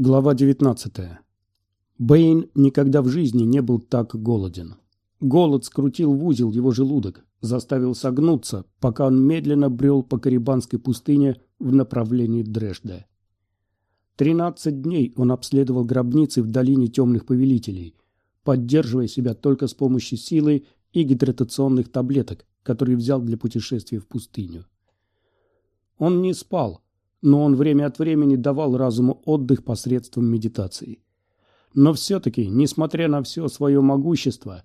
Глава 19. Бэйн никогда в жизни не был так голоден. Голод скрутил в узел его желудок, заставил согнуться, пока он медленно брел по Карибанской пустыне в направлении Дрешда. Тринадцать дней он обследовал гробницы в долине темных повелителей, поддерживая себя только с помощью силы и гидратационных таблеток, которые взял для путешествия в пустыню. Он не спал, но он время от времени давал разуму отдых посредством медитации. Но все-таки, несмотря на все свое могущество,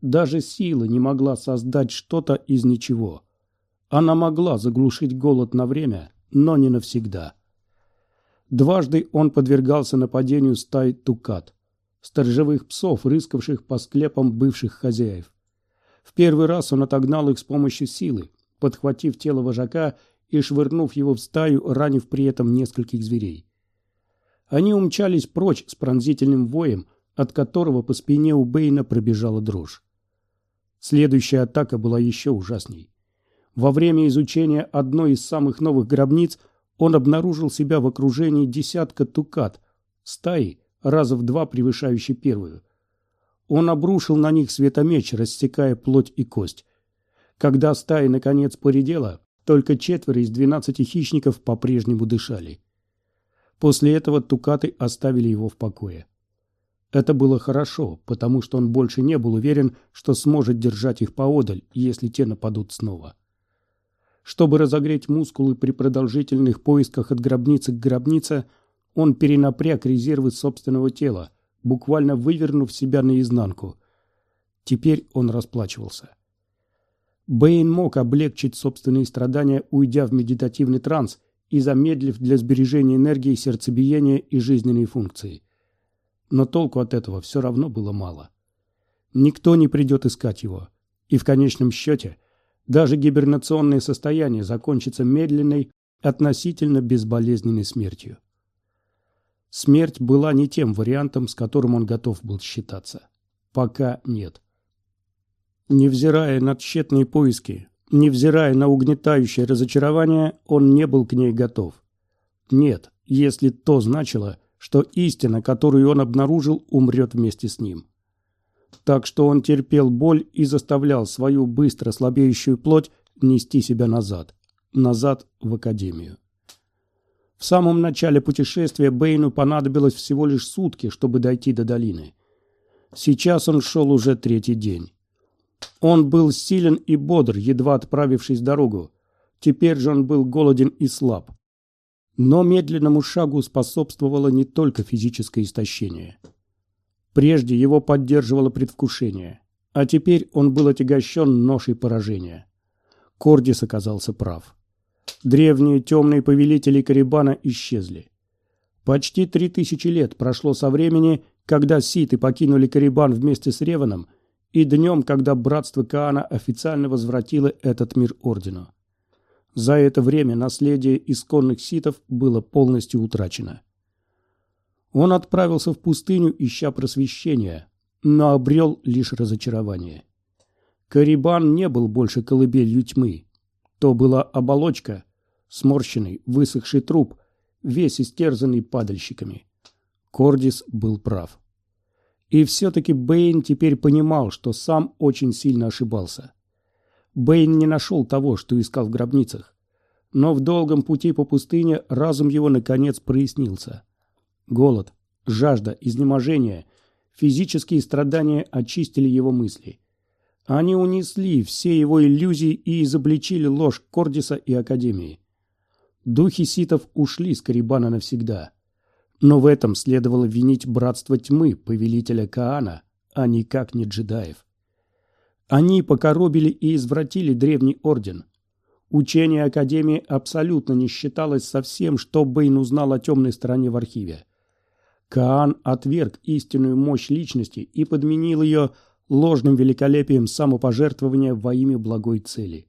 даже сила не могла создать что-то из ничего. Она могла заглушить голод на время, но не навсегда. Дважды он подвергался нападению стаи тукат, сторожевых псов, рыскавших по склепам бывших хозяев. В первый раз он отогнал их с помощью силы, подхватив тело вожака и швырнув его в стаю, ранив при этом нескольких зверей. Они умчались прочь с пронзительным воем, от которого по спине у Бэйна пробежала дрожь. Следующая атака была еще ужасней. Во время изучения одной из самых новых гробниц он обнаружил себя в окружении десятка тукат, стаи, раза в два превышающей первую. Он обрушил на них светомеч, рассекая плоть и кость. Когда стая наконец поредела, только четверо из двенадцати хищников по-прежнему дышали. После этого тукаты оставили его в покое. Это было хорошо, потому что он больше не был уверен, что сможет держать их поодаль, если те нападут снова. Чтобы разогреть мускулы при продолжительных поисках от гробницы к гробнице, он перенапряг резервы собственного тела, буквально вывернув себя наизнанку. Теперь он расплачивался. Бэйн мог облегчить собственные страдания, уйдя в медитативный транс и замедлив для сбережения энергии сердцебиения и жизненные функции. Но толку от этого все равно было мало. Никто не придет искать его. И в конечном счете даже гибернационное состояние закончится медленной, относительно безболезненной смертью. Смерть была не тем вариантом, с которым он готов был считаться. Пока нет. Невзирая на тщетные поиски, невзирая на угнетающее разочарование, он не был к ней готов. Нет, если то значило, что истина, которую он обнаружил, умрет вместе с ним. Так что он терпел боль и заставлял свою быстро слабеющую плоть нести себя назад, назад в академию. В самом начале путешествия Бэйну понадобилось всего лишь сутки, чтобы дойти до долины. Сейчас он шел уже третий день. Он был силен и бодр, едва отправившись в дорогу. Теперь же он был голоден и слаб. Но медленному шагу способствовало не только физическое истощение. Прежде его поддерживало предвкушение, а теперь он был отягощен ношей поражения. Кордис оказался прав. Древние темные повелители Карибана исчезли. Почти три тысячи лет прошло со времени, когда ситы покинули Карибан вместе с Реваном – и днем, когда братство Каана официально возвратило этот мир ордену. За это время наследие исконных ситов было полностью утрачено. Он отправился в пустыню, ища просвещения, но обрел лишь разочарование. Карибан не был больше колыбелью тьмы. То была оболочка, сморщенный, высохший труп, весь истерзанный падальщиками. Кордис был прав. И все-таки Бэйн теперь понимал, что сам очень сильно ошибался. Бэйн не нашел того, что искал в гробницах. Но в долгом пути по пустыне разум его наконец прояснился. Голод, жажда, изнеможение, физические страдания очистили его мысли. Они унесли все его иллюзии и изобличили ложь Кордиса и Академии. Духи ситов ушли с Карибана навсегда. Но в этом следовало винить братство тьмы, повелителя Каана, а никак не джедаев. Они покоробили и извратили древний орден. Учение Академии абсолютно не считалось со всем, что Бэйн узнал о темной стороне в архиве. Каан отверг истинную мощь личности и подменил ее ложным великолепием самопожертвования во имя благой цели.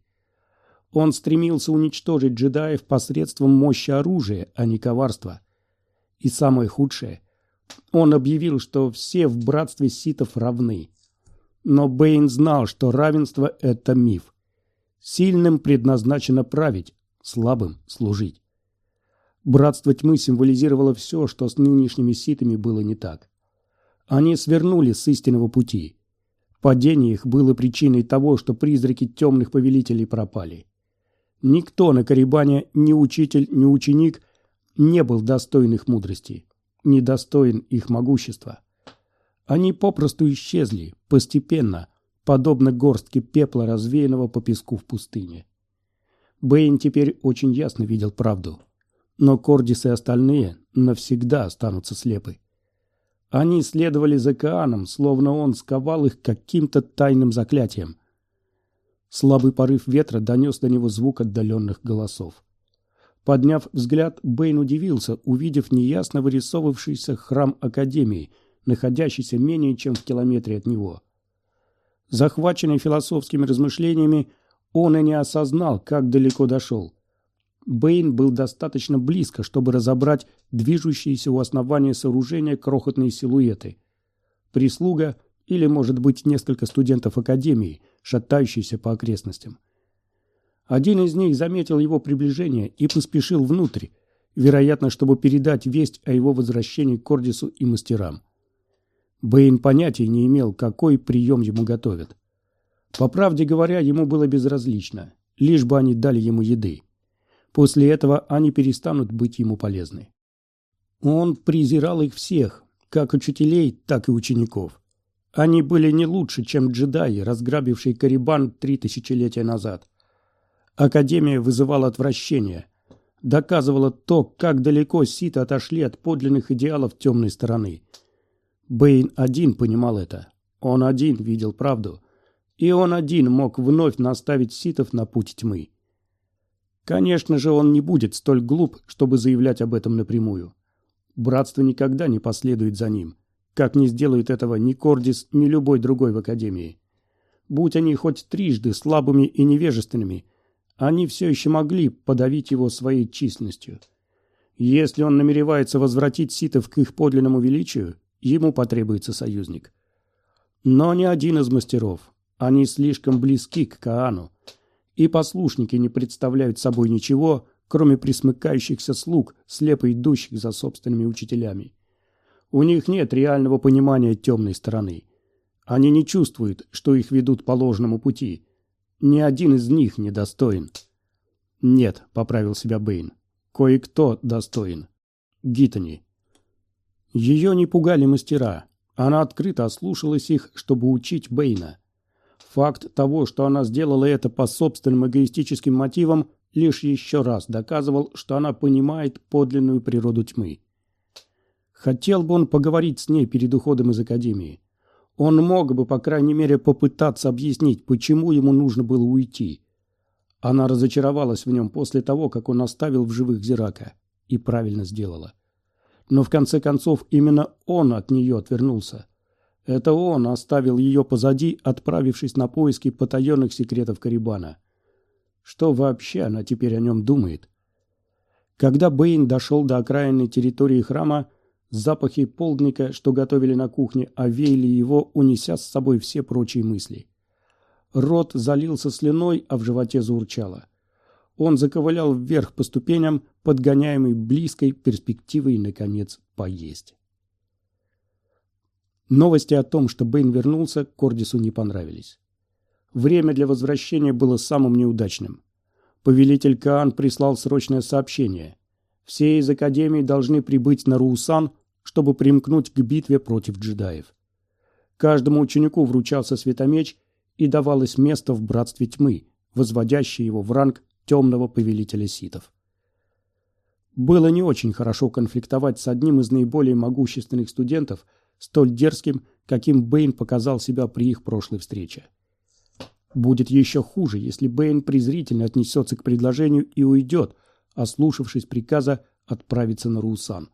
Он стремился уничтожить джедаев посредством мощи оружия, а не коварства. И самое худшее, он объявил, что все в братстве ситов равны. Но Бэйн знал, что равенство – это миф. Сильным предназначено править, слабым – служить. Братство тьмы символизировало все, что с нынешними ситами было не так. Они свернули с истинного пути. Падение их было причиной того, что призраки темных повелителей пропали. Никто на Карибане, ни учитель, ни ученик, не был достоин их мудрости, недостоин их могущества. Они попросту исчезли, постепенно, подобно горстке пепла, развеянного по песку в пустыне. Бэйн теперь очень ясно видел правду. Но Кордис и остальные навсегда останутся слепы. Они следовали за Кааном, словно он сковал их каким-то тайным заклятием. Слабый порыв ветра донес до него звук отдаленных голосов. Подняв взгляд, Бэйн удивился, увидев неясно вырисовывавшийся храм Академии, находящийся менее чем в километре от него. Захваченный философскими размышлениями, он и не осознал, как далеко дошел. Бэйн был достаточно близко, чтобы разобрать движущиеся у основания сооружения крохотные силуэты. Прислуга или, может быть, несколько студентов академии, шатающиеся по окрестностям. Один из них заметил его приближение и поспешил внутрь, вероятно, чтобы передать весть о его возвращении к Кордису и мастерам. Бэйн понятия не имел, какой прием ему готовят. По правде говоря, ему было безразлично, лишь бы они дали ему еды. После этого они перестанут быть ему полезны. Он презирал их всех, как учителей, так и учеников. Они были не лучше, чем джедаи, разграбившие Карибан три тысячелетия назад. Академия вызывала отвращение, доказывала то, как далеко ситы отошли от подлинных идеалов темной стороны. Бэйн один понимал это. Он один видел правду. И он один мог вновь наставить ситов на путь тьмы. Конечно же, он не будет столь глуп, чтобы заявлять об этом напрямую. Братство никогда не последует за ним, как не сделают этого ни Кордис, ни любой другой в Академии. Будь они хоть трижды слабыми и невежественными, они все еще могли подавить его своей численностью. Если он намеревается возвратить ситов к их подлинному величию, ему потребуется союзник. Но ни один из мастеров. Они слишком близки к Каану, и послушники не представляют собой ничего, кроме присмыкающихся слуг, слепо идущих за собственными учителями. У них нет реального понимания темной стороны. Они не чувствуют, что их ведут по ложному пути. Ни один из них не достоин. Нет, поправил себя Бэйн. Кое-кто достоин. Гитани. Ее не пугали мастера. Она открыто ослушалась их, чтобы учить Бэйна. Факт того, что она сделала это по собственным эгоистическим мотивам, лишь еще раз доказывал, что она понимает подлинную природу тьмы. Хотел бы он поговорить с ней перед уходом из Академии. Он мог бы, по крайней мере, попытаться объяснить, почему ему нужно было уйти. Она разочаровалась в нем после того, как он оставил в живых Зирака. И правильно сделала. Но в конце концов именно он от нее отвернулся. Это он оставил ее позади, отправившись на поиски потаенных секретов Карибана. Что вообще она теперь о нем думает? Когда Бэйн дошел до окраинной территории храма, запахи полдника, что готовили на кухне, овеяли его, унеся с собой все прочие мысли. Рот залился слюной, а в животе заурчало. Он заковылял вверх по ступеням, подгоняемый близкой перспективой, наконец, поесть. Новости о том, что Бэйн вернулся, Кордису не понравились. Время для возвращения было самым неудачным. Повелитель Каан прислал срочное сообщение. Все из Академии должны прибыть на Руусан, чтобы примкнуть к битве против джедаев. Каждому ученику вручался светомеч и давалось место в Братстве Тьмы, возводящее его в ранг темного повелителя ситов. Было не очень хорошо конфликтовать с одним из наиболее могущественных студентов – столь дерзким, каким Бэйн показал себя при их прошлой встрече. Будет еще хуже, если Бэйн презрительно отнесется к предложению и уйдет, ослушавшись приказа отправиться на Русан.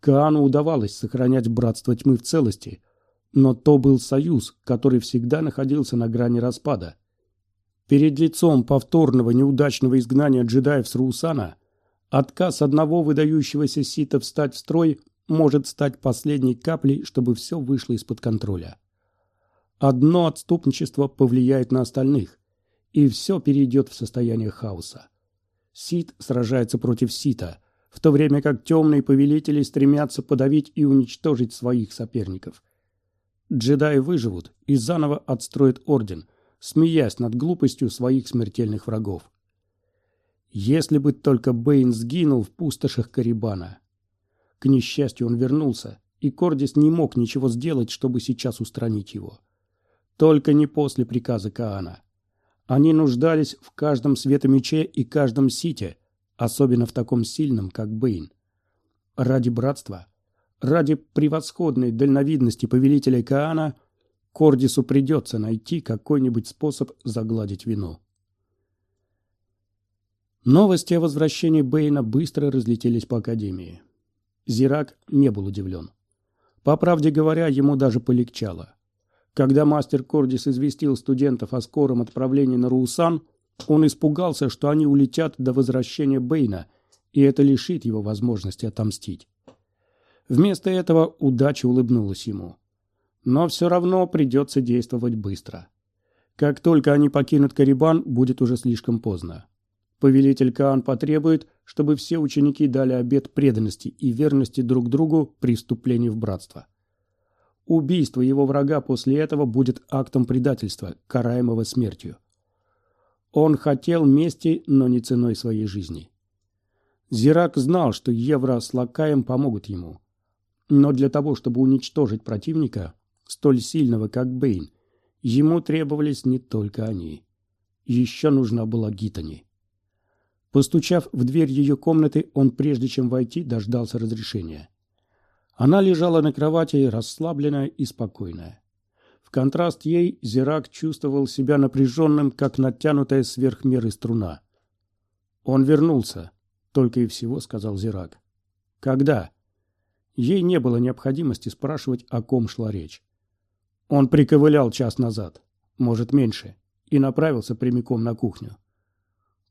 Каану удавалось сохранять братство тьмы в целости, но то был союз, который всегда находился на грани распада. Перед лицом повторного неудачного изгнания джедаев с Руусана отказ одного выдающегося сита встать в строй может стать последней каплей, чтобы все вышло из-под контроля. Одно отступничество повлияет на остальных, и все перейдет в состояние хаоса. Сит сражается против Сита, в то время как темные повелители стремятся подавить и уничтожить своих соперников. Джедаи выживут и заново отстроят Орден, смеясь над глупостью своих смертельных врагов. Если бы только Бэйн сгинул в пустошах Карибана. К несчастью, он вернулся, и Кордис не мог ничего сделать, чтобы сейчас устранить его. Только не после приказа Каана. Они нуждались в каждом светомече и каждом сите, особенно в таком сильном, как Бэйн. Ради братства, ради превосходной дальновидности повелителя Каана, Кордису придется найти какой-нибудь способ загладить вину. Новости о возвращении Бэйна быстро разлетелись по Академии. Зирак не был удивлен. По правде говоря, ему даже полегчало. Когда мастер Кордис известил студентов о скором отправлении на Руусан, он испугался, что они улетят до возвращения Бэйна, и это лишит его возможности отомстить. Вместо этого удача улыбнулась ему. Но все равно придется действовать быстро. Как только они покинут Карибан, будет уже слишком поздно. Повелитель Каан потребует, чтобы все ученики дали обет преданности и верности друг другу при вступлении в братство. Убийство его врага после этого будет актом предательства, караемого смертью. Он хотел мести, но не ценой своей жизни. Зирак знал, что Евро с Лакаем помогут ему. Но для того, чтобы уничтожить противника, столь сильного, как Бэйн, ему требовались не только они. Еще нужна была Гитани. Постучав в дверь ее комнаты, он, прежде чем войти, дождался разрешения. Она лежала на кровати, расслабленная и спокойная. В контраст ей Зирак чувствовал себя напряженным, как натянутая сверх меры струна. «Он вернулся», — только и всего сказал Зирак. «Когда?» Ей не было необходимости спрашивать, о ком шла речь. Он приковылял час назад, может, меньше, и направился прямиком на кухню.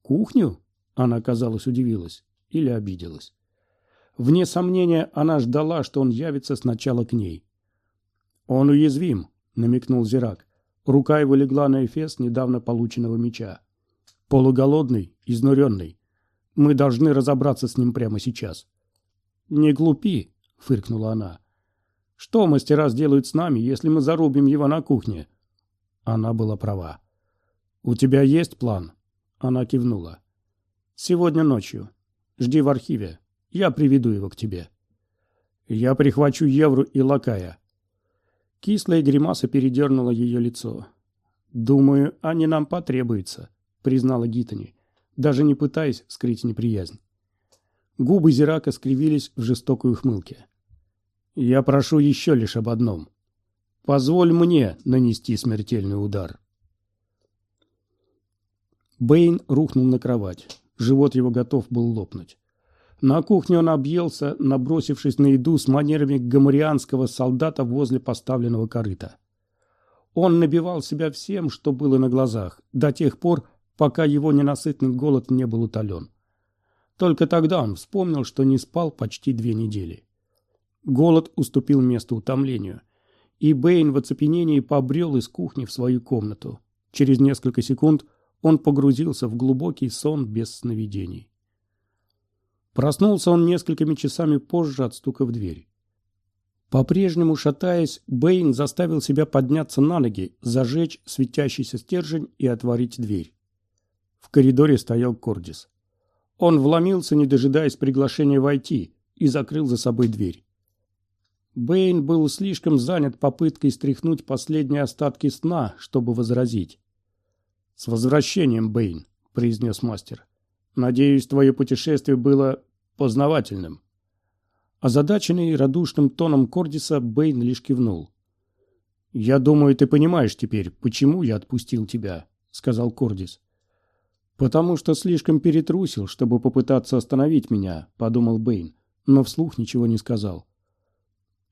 «Кухню?» Она, казалось, удивилась или обиделась. Вне сомнения, она ждала, что он явится сначала к ней. «Он уязвим», — намекнул Зирак. Рука его легла на эфес недавно полученного меча. «Полуголодный, изнуренный. Мы должны разобраться с ним прямо сейчас». «Не глупи», — фыркнула она. «Что мастера сделают с нами, если мы зарубим его на кухне?» Она была права. «У тебя есть план?» Она кивнула. Сегодня ночью. Жди в архиве. Я приведу его к тебе. Я прихвачу Евру и Лакая. Кислая гримаса передернула ее лицо. «Думаю, они нам потребуются», — признала Гитани, даже не пытаясь скрыть неприязнь. Губы Зирака скривились в жестокой ухмылке. «Я прошу еще лишь об одном. Позволь мне нанести смертельный удар». Бэйн рухнул на кровать. Живот его готов был лопнуть. На кухне он объелся, набросившись на еду с манерами гамарианского солдата возле поставленного корыта. Он набивал себя всем, что было на глазах, до тех пор, пока его ненасытный голод не был утолен. Только тогда он вспомнил, что не спал почти две недели. Голод уступил место утомлению, и Бэйн в оцепенении побрел из кухни в свою комнату. Через несколько секунд – он погрузился в глубокий сон без сновидений. Проснулся он несколькими часами позже от стука в дверь. По-прежнему шатаясь, Бэйн заставил себя подняться на ноги, зажечь светящийся стержень и отворить дверь. В коридоре стоял Кордис. Он вломился, не дожидаясь приглашения войти, и закрыл за собой дверь. Бэйн был слишком занят попыткой стряхнуть последние остатки сна, чтобы возразить. «С возвращением, Бэйн», — произнес мастер. «Надеюсь, твое путешествие было познавательным». Озадаченный радушным тоном Кордиса, Бэйн лишь кивнул. «Я думаю, ты понимаешь теперь, почему я отпустил тебя», — сказал Кордис. «Потому что слишком перетрусил, чтобы попытаться остановить меня», — подумал Бэйн, но вслух ничего не сказал.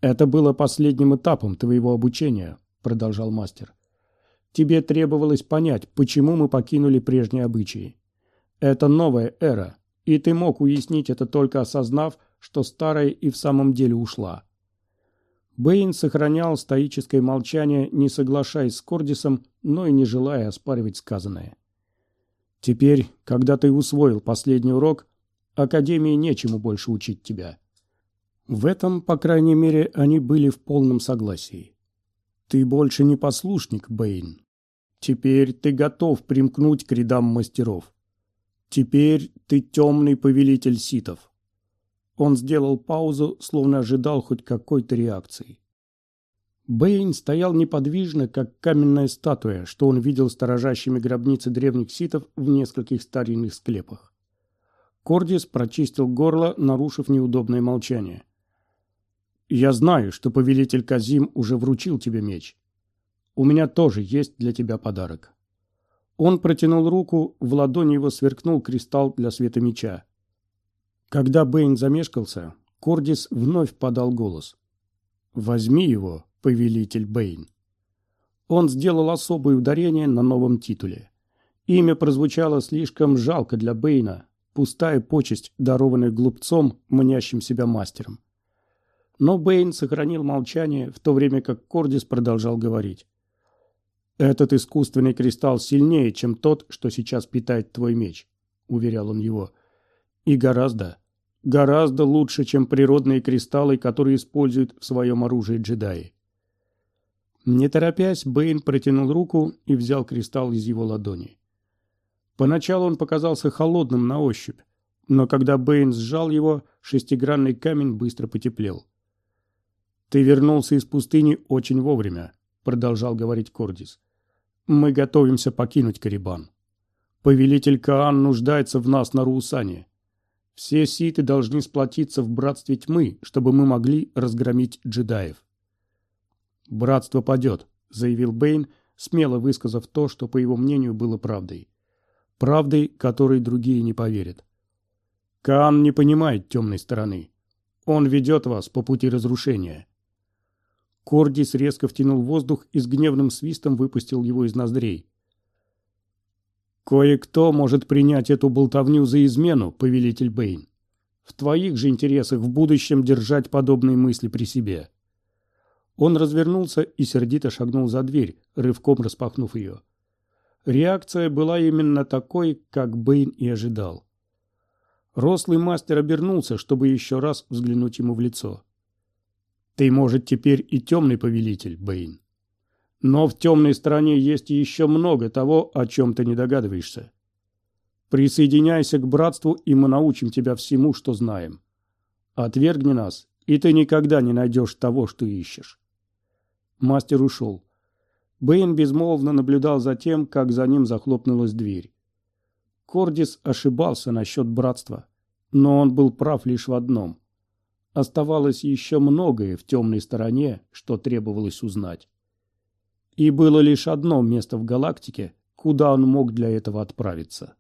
«Это было последним этапом твоего обучения», — продолжал мастер. Тебе требовалось понять, почему мы покинули прежние обычаи. Это новая эра, и ты мог уяснить это только осознав, что старая и в самом деле ушла. Бэйн сохранял стоическое молчание, не соглашаясь с Кордисом, но и не желая оспаривать сказанное. Теперь, когда ты усвоил последний урок, Академии нечему больше учить тебя. В этом, по крайней мере, они были в полном согласии. Ты больше не послушник, Бэйн. Теперь ты готов примкнуть к рядам мастеров. Теперь ты темный повелитель ситов. Он сделал паузу, словно ожидал хоть какой-то реакции. Бэйн стоял неподвижно, как каменная статуя, что он видел сторожащими гробницы древних ситов в нескольких старинных склепах. Кордис прочистил горло, нарушив неудобное молчание. «Я знаю, что повелитель Казим уже вручил тебе меч. У меня тоже есть для тебя подарок». Он протянул руку, в ладони его сверкнул кристалл для света меча. Когда Бэйн замешкался, Кордис вновь подал голос. «Возьми его, повелитель Бэйн». Он сделал особое ударение на новом титуле. Имя прозвучало слишком жалко для Бэйна, Пустая почесть, дарованная глупцом, мнящим себя мастером. Но Бэйн сохранил молчание, в то время как Кордис продолжал говорить. «Этот искусственный кристалл сильнее, чем тот, что сейчас питает твой меч», — уверял он его. «И гораздо, гораздо лучше, чем природные кристаллы, которые используют в своем оружии джедаи». Не торопясь, Бэйн протянул руку и взял кристалл из его ладони. Поначалу он показался холодным на ощупь, но когда Бэйн сжал его, шестигранный камень быстро потеплел. «Ты вернулся из пустыни очень вовремя», — продолжал говорить Кордис. «Мы готовимся покинуть Карибан. Повелитель Каан нуждается в нас на Руусане. Все ситы должны сплотиться в братстве тьмы, чтобы мы могли разгромить джедаев». «Братство падет», — заявил Бэйн, смело высказав то, что, по его мнению, было правдой правдой, которой другие не поверят. Каан не понимает темной стороны. Он ведет вас по пути разрушения. Кордис резко втянул воздух и с гневным свистом выпустил его из ноздрей. «Кое-кто может принять эту болтовню за измену, повелитель Бэйн. В твоих же интересах в будущем держать подобные мысли при себе». Он развернулся и сердито шагнул за дверь, рывком распахнув ее. Реакция была именно такой, как Бэйн и ожидал. Рослый мастер обернулся, чтобы еще раз взглянуть ему в лицо. «Ты, может, теперь и темный повелитель, Бэйн. Но в темной стороне есть еще много того, о чем ты не догадываешься. Присоединяйся к братству, и мы научим тебя всему, что знаем. Отвергни нас, и ты никогда не найдешь того, что ищешь». Мастер ушел. Бэйн безмолвно наблюдал за тем, как за ним захлопнулась дверь. Кордис ошибался насчет братства, но он был прав лишь в одном. Оставалось еще многое в темной стороне, что требовалось узнать. И было лишь одно место в галактике, куда он мог для этого отправиться.